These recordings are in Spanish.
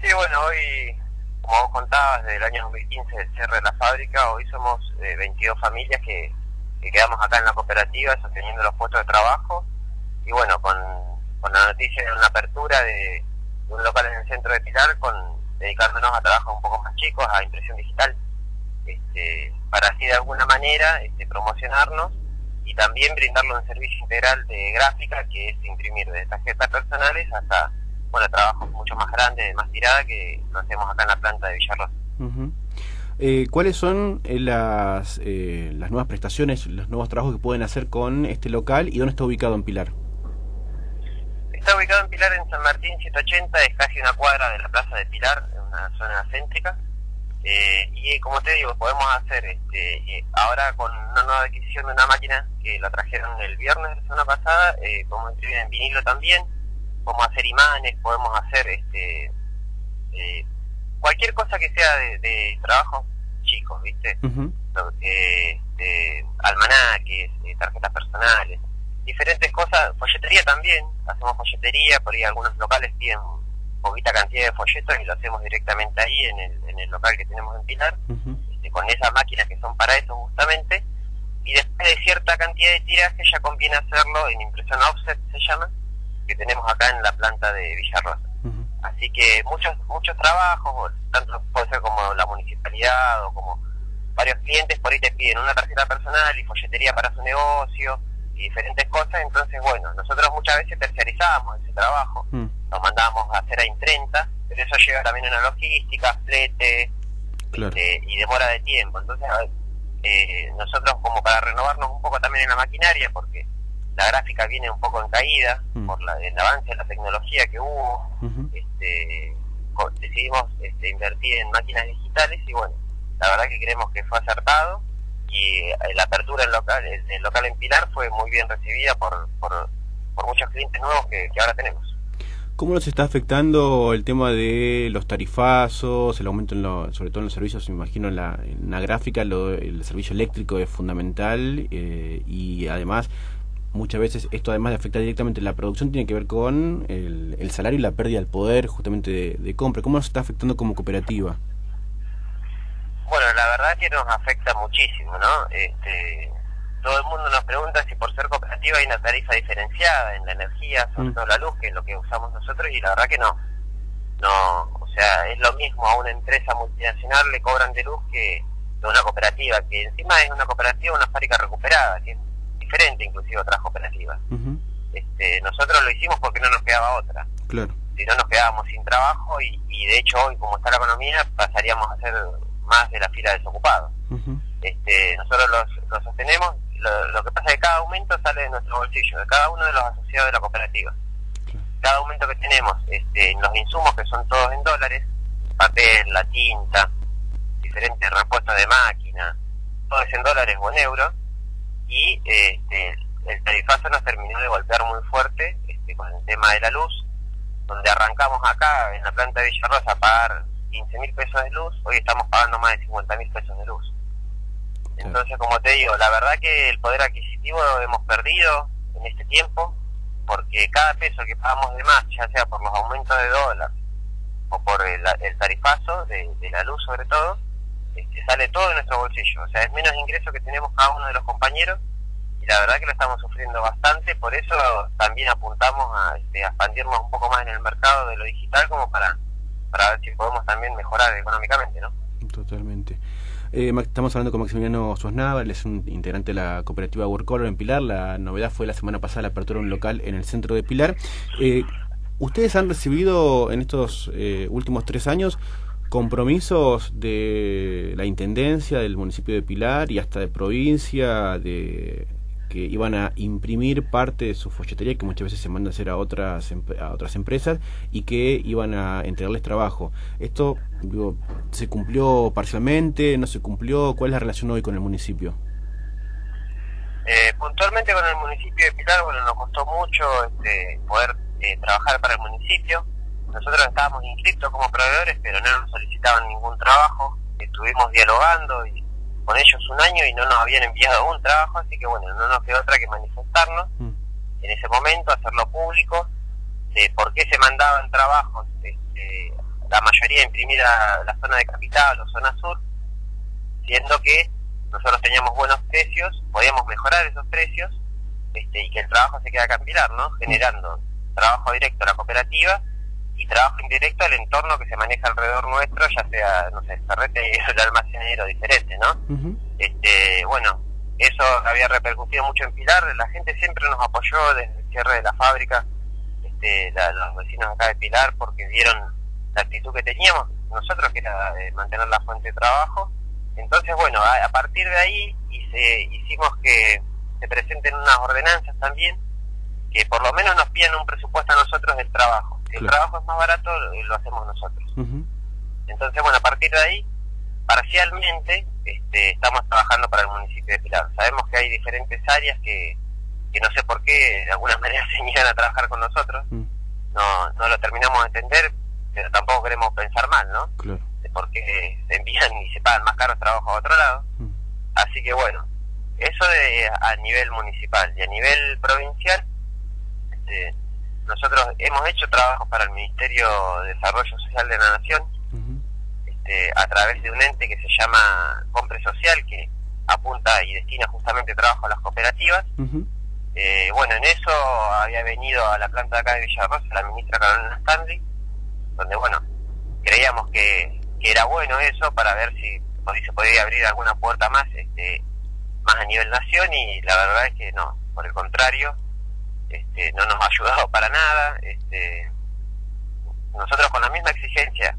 Sí, bueno, hoy, como vos contabas, desde el año 2015, el cierre de la fábrica, hoy somos 22 eh, familias que, quedamos acá en la cooperativa sosteniendo los puestos de trabajo. Y bueno, con, la noticia de una apertura de, un local en el centro de Pilar, con dedicándonos a trabajos un poco más chicos, a impresión digital, este, para así de alguna manera este, promocionarnos y también brindarle un servicio integral de gráfica que es imprimir de tarjetas personales hasta bueno trabajos mucho más grandes, de más tirada que lo hacemos acá en la planta de Villarrosa. Eh, ¿Cuáles son eh, las, eh, las nuevas prestaciones, los nuevos trabajos que pueden hacer con este local y dónde está ubicado en Pilar? Está ubicado en Pilar, en San Martín 180, es casi una cuadra de la plaza de Pilar, en una zona céntrica. Eh, y como te digo, podemos hacer este, ahora con una nueva adquisición de una máquina que la trajeron el viernes de la semana pasada, eh, podemos imprimir en vinilo también, podemos hacer imanes, podemos hacer este eh, cualquier cosa que sea de, de trabajos chicos, ¿viste? almanaques, tarjetas personales, diferentes cosas, folletería también, hacemos folletería, por ahí algunos locales piden poquita cantidad de folletos y lo hacemos directamente ahí en el, en el local que tenemos en Pilar, este, con esas máquinas que son para eso justamente, y después de cierta cantidad de tiraje ya conviene hacerlo en impresión offset se llama, que tenemos acá en la planta de Villarrosa. Así que muchos muchos trabajos, tanto puede ser como la municipalidad o como varios clientes por ahí te piden una tarjeta personal y folletería para su negocio y diferentes cosas, entonces bueno, nosotros muchas veces terciarizamos ese trabajo. Mm lo mandamos a hacer a imprenta, pero eso lleva también una logística, flete este, y demora de tiempo. Entonces, eh, nosotros como para renovarnos un poco también en la maquinaria, porque la gráfica viene un poco en caída mm. por la, el avance de la tecnología que hubo, este, decidimos este, invertir en máquinas digitales y bueno, la verdad que creemos que fue acertado y eh, la apertura del local, el, local en Pilar fue muy bien recibida por, por, muchos clientes nuevos que ahora tenemos. ¿Cómo nos está afectando el tema de los tarifazos, el aumento en sobre todo en los servicios, me imagino en la, gráfica, el servicio eléctrico es fundamental eh, y además muchas veces esto además de afectar directamente la producción tiene que ver con el, salario y la pérdida del poder justamente de, compra. ¿Cómo nos está afectando como cooperativa? Bueno, la verdad que nos afecta muchísimo, ¿no? Este, todo el mundo nos pregunta si por ser cooperativa hay una tarifa diferenciada en la energía, sobre mm. todo la luz, que es lo que usamos nosotros, y la verdad que no. No, o sea, es lo mismo a una empresa multinacional le cobran de luz que a una cooperativa, que encima es una cooperativa, una fábrica recuperada, que es diferente inclusive a otras cooperativas. este, nosotros lo hicimos porque no nos quedaba otra. Claro. Si no nos quedábamos sin trabajo y, y de hecho hoy como está la economía pasaríamos a ser más de la fila desocupados. este, nosotros los, los sostenemos lo, que pasa es que cada aumento sale de nuestro bolsillo, de cada uno de los asociados de la cooperativa. Cada aumento que tenemos este, en los insumos, que son todos en dólares, papel, la tinta, diferentes repuestos de máquina, todo es en dólares o en euros, y este, el tarifazo nos terminó de golpear muy fuerte este, con el tema de la luz, donde arrancamos acá en la planta de Villarrosa a pagar 15 mil pesos de luz, hoy estamos pagando más de 50 mil pesos de luz. Entonces, como te digo, la verdad que el poder adquisitivo lo hemos perdido en este tiempo, porque cada peso que pagamos de más, ya sea por los aumentos de dólar o por el, tarifazo de, la luz sobre todo, este, sale todo de nuestro bolsillo. O sea, es menos ingreso que tenemos cada uno de los compañeros y la verdad que lo estamos sufriendo bastante, por eso también apuntamos a, este, expandirnos un poco más en el mercado de lo digital como para, para ver si podemos también mejorar económicamente, ¿no? Totalmente. Eh, estamos hablando con Maximiliano Sosnava, él es un integrante de la cooperativa Workcolor en Pilar. La novedad fue la semana pasada la apertura de un local en el centro de Pilar. Eh, ¿Ustedes han recibido en estos eh, últimos tres años compromisos de la Intendencia del municipio de Pilar y hasta de provincia, de que iban a imprimir parte de su folletería que muchas veces se manda a hacer a otras a otras empresas y que iban a entregarles trabajo. Esto se cumplió parcialmente, no se cumplió. ¿Cuál es la relación hoy con el municipio? Eh, puntualmente con el municipio de Pilar, bueno, nos costó mucho este, poder eh, trabajar para el municipio. Nosotros estábamos inscritos como proveedores, pero no nos solicitaban ningún trabajo. Estuvimos dialogando y con ellos un año y no nos habían enviado un trabajo, así que bueno, no nos quedó otra que manifestarnos mm. en ese momento, hacerlo público, de por qué se mandaban trabajos este, la mayoría imprimida la zona de capital o zona sur, siendo que nosotros teníamos buenos precios, podíamos mejorar esos precios este, y que el trabajo se queda acá en Pilar, ¿no? Generando trabajo directo a la cooperativa y trabajo indirecto al entorno que se maneja alrededor nuestro, ya sea, no sé, Ferrete y el almacenero diferente, ¿no? este, bueno, eso había repercutido mucho en Pilar, la gente siempre nos apoyó desde el cierre de la fábrica, este, los vecinos acá de Pilar, porque vieron la actitud que teníamos nosotros, que era de mantener la fuente de trabajo. Entonces, bueno, a, partir de ahí hice, hicimos que se presenten unas ordenanzas también, que por lo menos nos piden un presupuesto a nosotros del trabajo. Si el trabajo es más barato, lo hacemos nosotros. Entonces, bueno, a partir de ahí, parcialmente, este, estamos trabajando para el municipio de Pilar. Sabemos que hay diferentes áreas que, que no sé por qué de alguna manera se niegan a trabajar con nosotros. Mm. No, no lo terminamos de entender, pero tampoco queremos pensar mal, ¿no? Claro. Porque se envían y se pagan más caros trabajos a otro lado. Mm. Así que bueno, eso de, a nivel municipal y a nivel provincial, este, nosotros hemos hecho trabajos para el Ministerio de Desarrollo Social de la Nación este, a través de un ente que se llama Compre Social, que apunta y destina justamente trabajo a las cooperativas. Eh, bueno, en eso había venido a la planta de acá de Villarrosa la ministra Carolina Stanley, donde, bueno, creíamos que, era bueno eso para ver si, se podía abrir alguna puerta más, este, más a nivel nación y la verdad es que no, por el contrario, este, no nos ha ayudado para nada. Este, nosotros con la misma exigencia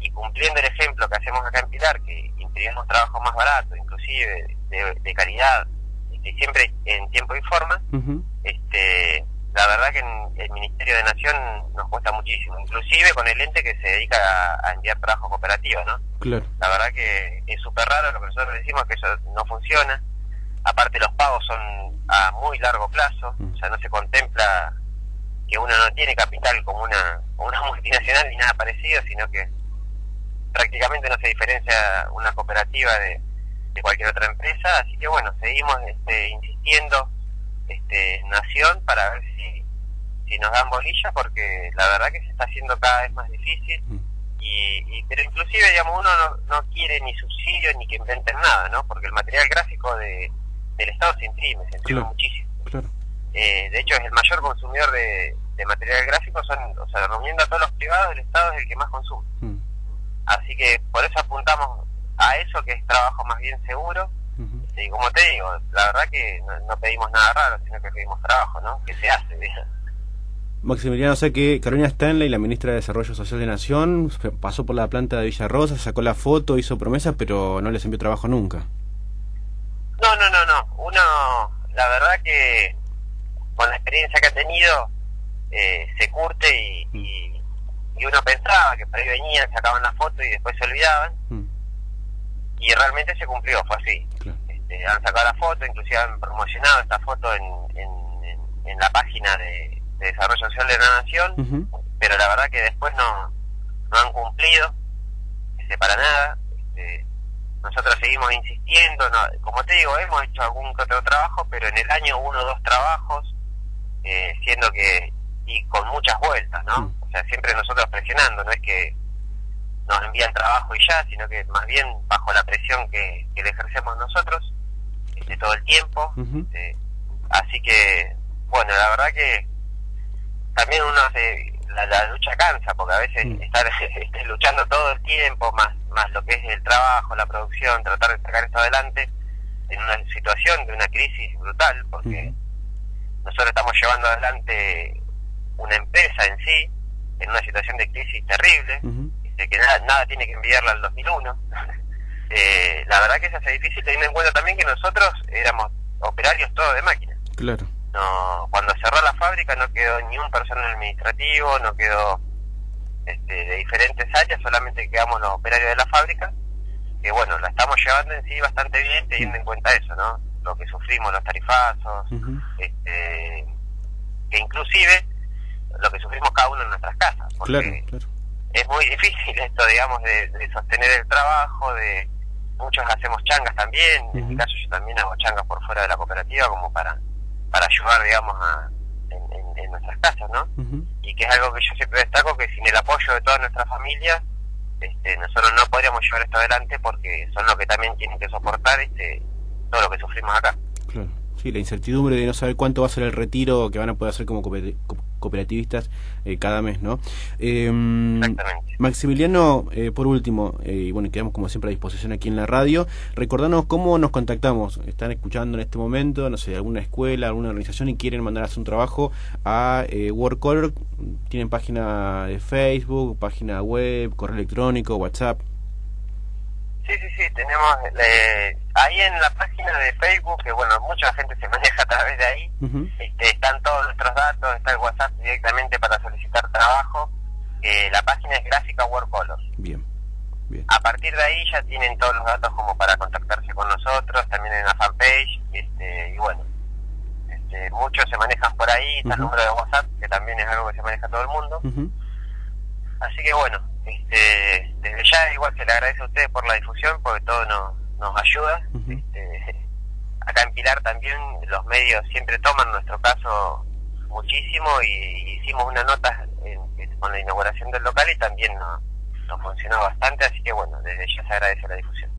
y cumpliendo el ejemplo que hacemos acá en Pilar, que imprimimos trabajo más barato, inclusive de, de calidad, siempre en tiempo y forma, este, la verdad que en el Ministerio de Nación nos cuesta muchísimo, inclusive con el ente que se dedica a, enviar trabajo cooperativo, ¿no? Claro. La verdad que es súper raro, lo que nosotros decimos que eso no funciona, aparte los pagos son a muy largo plazo, mm. o sea, no se contempla que uno no tiene capital como una, como una multinacional ni nada parecido, sino que prácticamente no se diferencia una cooperativa de, cualquier otra empresa, así que bueno, seguimos este, insistiendo este, Nación para ver si, si nos dan bolilla, porque la verdad que se está haciendo cada vez más difícil, mm. y, pero inclusive, digamos, uno no, quiere ni subsidio ni que inventen nada, ¿no? Porque el material gráfico de, del Estado se imprime, se imprime muchísimo. Eh, de hecho, es el mayor consumidor de, material gráfico, son, o sea, reuniendo a todos los privados, el Estado es el que más consume. Mm. Así que por eso apuntamos a eso que es trabajo más bien seguro. Y como te digo, la verdad que no, pedimos nada raro, sino que pedimos trabajo, ¿no? Que se hace. Maximiliano, sé que Carolina Stanley, la ministra de Desarrollo Social de Nación, pasó por la planta de Villa Rosa, sacó la foto, hizo promesas, pero no les envió trabajo nunca. No, no, no, no. Uno, la verdad que con la experiencia que ha tenido, eh, se curte y, y, uno pensaba que por ahí venían, sacaban la foto y después se olvidaban. Mm y realmente se cumplió, fue así. Este, han sacado la foto, inclusive han promocionado esta foto en, en, la página de, Desarrollo Social de la Nación, pero la verdad que después no, no han cumplido este, para nada. Este, nosotros seguimos insistiendo, como te digo, hemos hecho algún que otro trabajo, pero en el año uno o dos trabajos, eh, siendo que, y con muchas vueltas, ¿no? O sea, siempre nosotros presionando, no es que nos envían trabajo y ya, sino que más bien bajo la presión que, le ejercemos nosotros este, todo el tiempo. Este, así que, bueno, la verdad que también uno hace, la, lucha cansa, porque a veces mm. estar este, luchando todo el tiempo, más, más lo que es el trabajo, la producción, tratar de sacar esto adelante, en una situación de una crisis brutal, porque nosotros estamos llevando adelante una empresa en sí, en una situación de crisis terrible, que nada, nada tiene que enviarla al 2001. eh, la verdad que se hace difícil teniendo en cuenta también que nosotros éramos operarios todos de máquina. Claro. No, cuando cerró la fábrica no quedó ni un personal administrativo, no quedó este, de diferentes áreas, solamente quedamos los operarios de la fábrica, que bueno, la estamos llevando en sí bastante bien teniendo en cuenta eso, ¿no? Lo que sufrimos, los tarifazos, este, que inclusive lo que sufrimos cada uno en nuestras casas. Porque claro, claro es muy difícil esto, digamos, de, sostener el trabajo, de muchos hacemos changas también, en mi caso yo también hago changas por fuera de la cooperativa como para, para ayudar, digamos, a, en, nuestras casas, ¿no? Y que es algo que yo siempre destaco, que sin el apoyo de toda nuestra familia, este, nosotros no podríamos llevar esto adelante porque son los que también tienen que soportar este, todo lo que sufrimos acá. Claro. Sí, la incertidumbre de no saber cuánto va a ser el retiro que van a poder hacer como cooperativistas eh, cada mes, ¿no? Eh, Maximiliano, eh, por último, eh, y bueno, quedamos como siempre a disposición aquí en la radio, recordanos cómo nos contactamos. Están escuchando en este momento, no sé, alguna escuela, alguna organización y quieren mandar a hacer un trabajo a eh, Workcolor. Tienen página de Facebook, página web, correo electrónico, WhatsApp. Sí, sí, sí, tenemos eh, ahí en la página de Facebook, que bueno, mucha gente se maneja a través de ahí, este, están todos nuestros datos, está el WhatsApp directamente para solicitar trabajo, eh, la página es Gráfica Work Colors. Bien, bien. A partir de ahí ya tienen todos los datos como para contactarse con nosotros, también en la fanpage, este, y bueno, este, muchos se manejan por ahí, está el número de WhatsApp, que también es algo que se maneja todo el mundo. Así que bueno, este, desde ya igual se le agradece a ustedes por la difusión porque todo nos, nos ayuda. este, acá en Pilar también los medios siempre toman nuestro caso muchísimo y hicimos una nota con la inauguración del local y también nos, nos funcionó bastante, así que bueno, desde ya se agradece la difusión.